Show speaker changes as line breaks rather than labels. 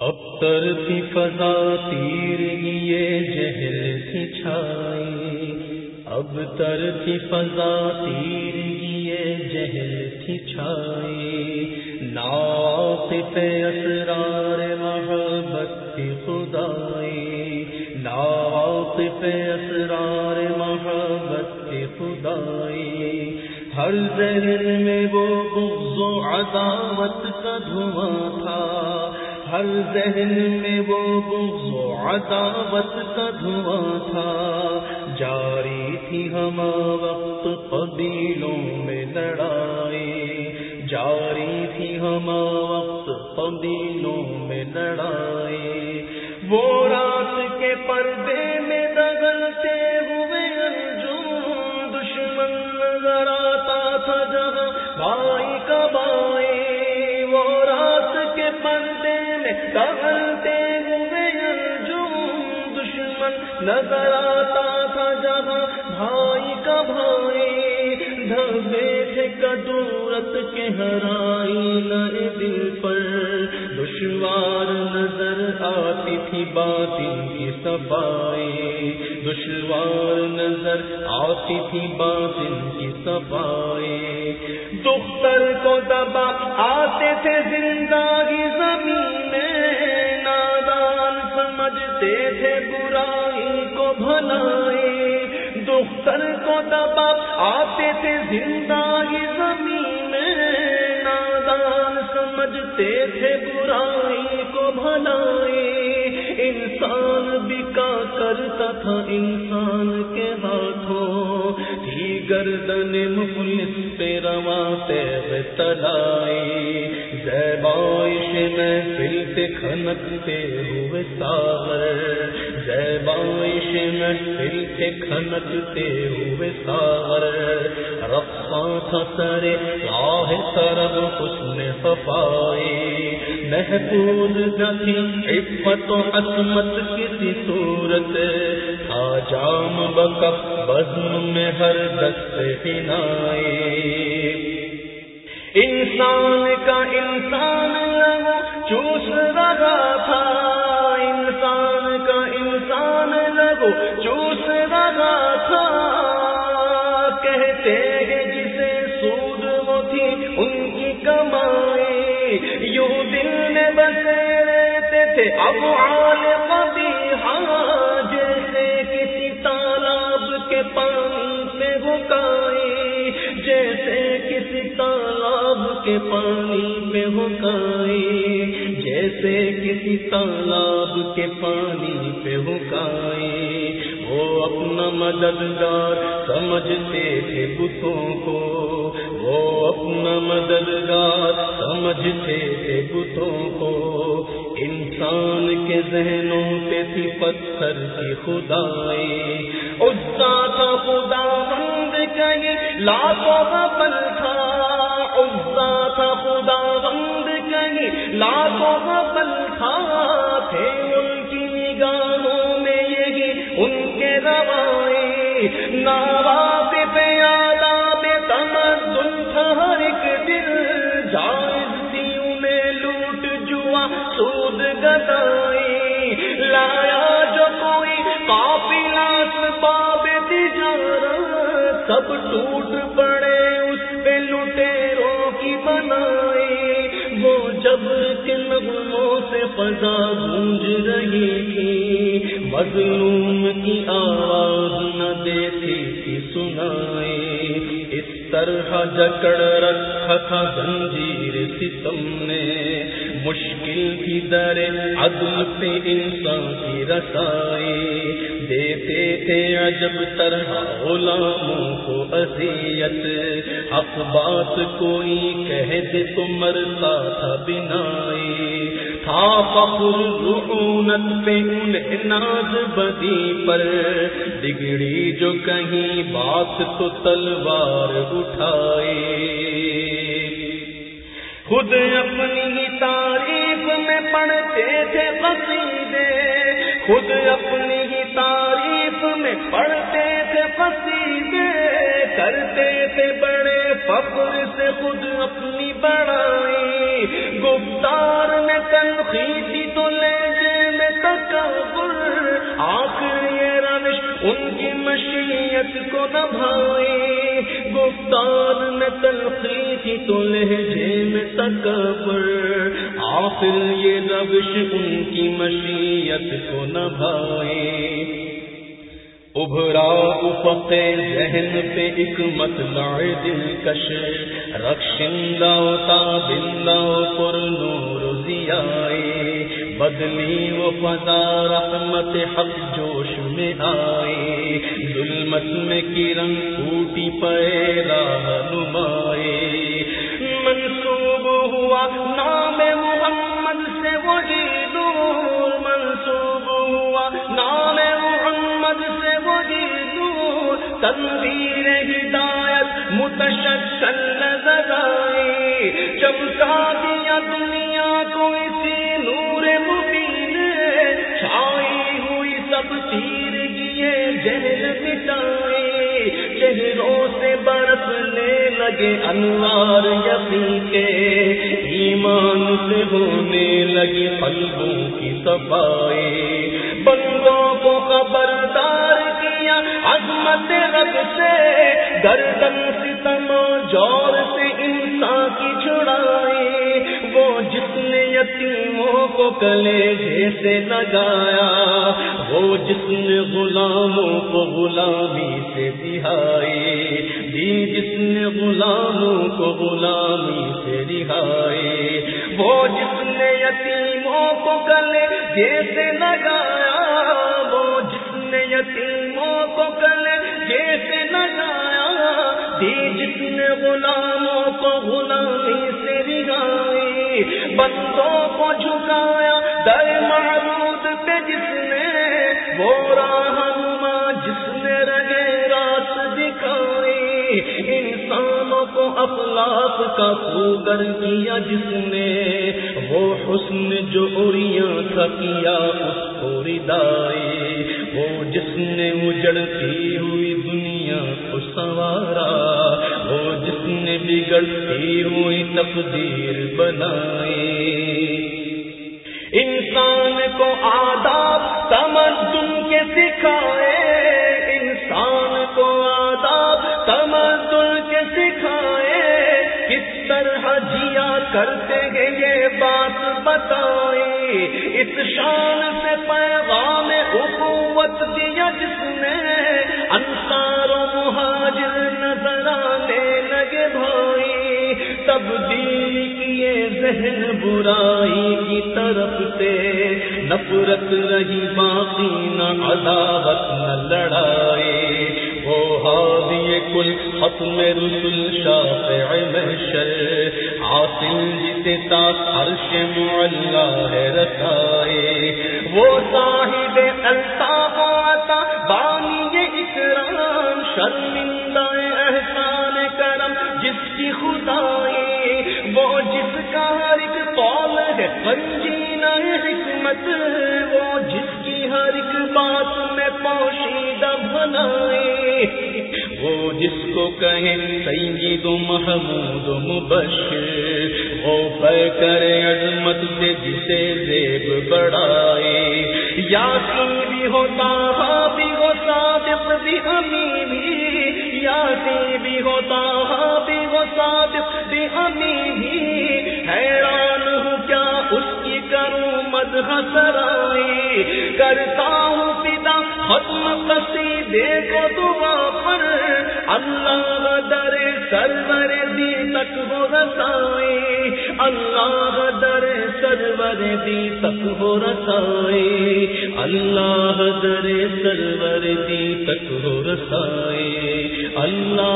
اب تر تھی فضا تیر یہ جہل تھی چھائی۔ اب تر تھی فضا تیر یہ جہل تھی چھائی۔ ناقف اسرار محبت تھی خدائی۔ ناقف اسرار محبت تھی خدائی۔ ہر ذہن میں وہ بغض و عداوت کا دھواں تھا۔ ہر ذہن میں وہ بغض و عداوت کا دھواں تھا۔ جاری تھی ہم وقت قبیلوں میں لڑائی۔ جاری تھی ہم وقت قبیلوں میں لڑائی۔ وہ رات کے پردے میں دگلتے ہوئے انجم دشمن نظر آتا تھا جہاں بھائی کا بھائی۔ وہ رات کے پردے ٹہلتے ہوئے انجم دشمن نظر آتا تھا جہاں بھائی کا بھائی دھبے تھے کدورت کے ہرائی نئے دل پر۔ دشوار نظر آتی تھی باطن کی صفائی دشوار نظر آتی تھی باطن کی صفائی دختر کو دبا آتے تھے زندگی سمجھتے تھے برائی کو بھلائی دختر کو دبا، آتے تھے زندگی زمین میں نادان، سمجھتے تھے برائی کو بھلائی انسان بکا کرتا تھا انسان کے ہاتھوں۔ گردن مفلس پہ رواں تیغ تلائی۔ زیبائش میں پھر کھنکتے ہوئے ساغر۔ زیبائش میں پھر کھنکتے ہوئے ساغر۔ رقصاں تھا سرے راہ طرف اس نے صفائی؟ محفوظ نہ تھی عفت و عصمت کسی صورت۔ جام بکف بزم میں ہر دست ہنائی انسان کا انسان لگو چوس رہا تھا۔ انسان کا انسان لگو چوس رہا تھا۔ کہتے ہیں جسے سود وہ تھی، ان کی کمائی۔ یوں دل میں بسے رہتے تھے، اب آل کبھی پہ جیسے کسی تالاب کے پانی پہ ہکائی، جیسے کسی تالاب کے پانی پہ ہکائی۔ وہ اپنا مددگار سمجھتے تھے بتوں کو، وہ اپنا مددگار سمجھتے تھے بتوں کو۔ انسان کے ذہنوں پہ تھی پتھر کی خدائی۔ عزا تھا خدا بند کہیں لاکھوں کا پل تھا۔ عزا تھا خدا بند کہیں لاکھوں کا پل تھا۔ تھے ان کی نگاہوں میں یہی ان کے روائے نواب گدائی لایا جو کوئی قافلہ باب تجارت، سب ٹوٹ پڑے اس پہ لٹیروں کی بنائی۔ وہ جب کے نغموں سے فضا گونج رہی تھی، مظلوم کی آواز نہ دیتی تھی سنائی۔ اس طرح جکڑ رکھا تھا زنجیر ستم نے مشکل کی در عدل پہ انسان کی رسائی دیتے تھے عجب طرح غلاموں کو اذیت۔ حق بات کوئی کہہ دے تو مرتا تھا بنائی تھا فخر رعونت پہ انہیں ناز بدی پر۔ ڈگڑی جو کہیں بات تو تلوار اٹھائی۔ خود اپنی تعریف میں پڑھتے تھے قصیدے، خود اپنی ہی تعریف میں پڑھتے تھے قصیدے، کرتے تھے بڑے فخر سے خود اپنی بڑائی۔ گفتار میں تنخیصی تو لہجے میں تکبر، آخر یہ روش ان کی مشیت کو نہ بھائی گفتار تلخی تو لہجے میں تکبر، آخر یہ روش ان کی مشیت کو نہ بھائی ابھرا افق ذہن پہ ایک مطلع دلکش رخشندہ تا بندہ پر نور زیائے بدلی و فضا رحمت حق جوش میں آئے۔ ظلمت میں کرن پھوٹی پے راہ نمائے منسوب ہوا نام محمد سے وہی نور منسوب ہوا نام محمد سے وہی نور تنویر ہدایت متشکل نظر آئی چمکا دیا دنیا کو لگے انوار یقین کے، ایمان سے ہونے لگی قلبوں کی صفائی بندوں کو خبردار کیا عظمت رب سے، گردن ستم جور سے انسان کی چھڑائی وہ جس نے یتیموں کو کلے جیسے لگایا، وہ جس نے غلاموں کو غلامی سے دہائی دی جس غلاموں کو غلامی سے رہائی وہ جس نے یتیموں کو کلے جیسے لگایا، وہ جس نے یتیموں کو کلے جیسے لگایا دی جس نے غلاموں کو غلامی سے رہائی بندوں کو جھکایا، در معبود پہ جس نے وہ راہنما جس نے رگے راست دکھائی اخلاق کا خوگر کیا جس نے، وہ حسن جو اوریاں تھا کیا اس کو ردائی وہ جس نے اجڑتی ہوئی دنیا کو سنوارا۔ وہ جس نے بگڑتی ہوئی تقدیر بنائی کرتے ہیں یہ بات بتائی۔ اس شان سے پیغام حکومت دیا جس نے۔ انصار و مہاجر نظر آنے لگے بھائی۔ تبدیل کیے ذہن برائی کی طرف سے۔ نفرت رہی، باقی نہ عداوت، نہ لڑائی۔ وہ حاضی کل ختم رسول شاف محشر حاصل جسے تا عرش معلا ہے رسائے۔ وہ صاحب الطاف عطا بانی اکرام، شرمندہ احسان کرم، جس کی خدائی وہ جس کا ہر ایک قول ہے پنجینا حکمت، وہ جس کی ہر ایک بات میں پوشیدہ بنائے۔ وہ جس کو کہے، سید و محمود و مبشر۔ وہ پہ کرے عظمت سے جسے زیب بڑھائے۔ یاسی بھی ہوتا ہاں بھی ہو صادق بھی ہمیں بھی یاسی بھی ہوتا ہاں بھی ہو صادق بھی ہمیں بھی حیران سرائی کرتا ہوں پتا ختم قصیدے کو دعا پر اللہ در سرور دی تک ہو رسائی اللہ در سرور دی تک ہو رسائی اللہ در سرور دی تک ہو رسائی اللہ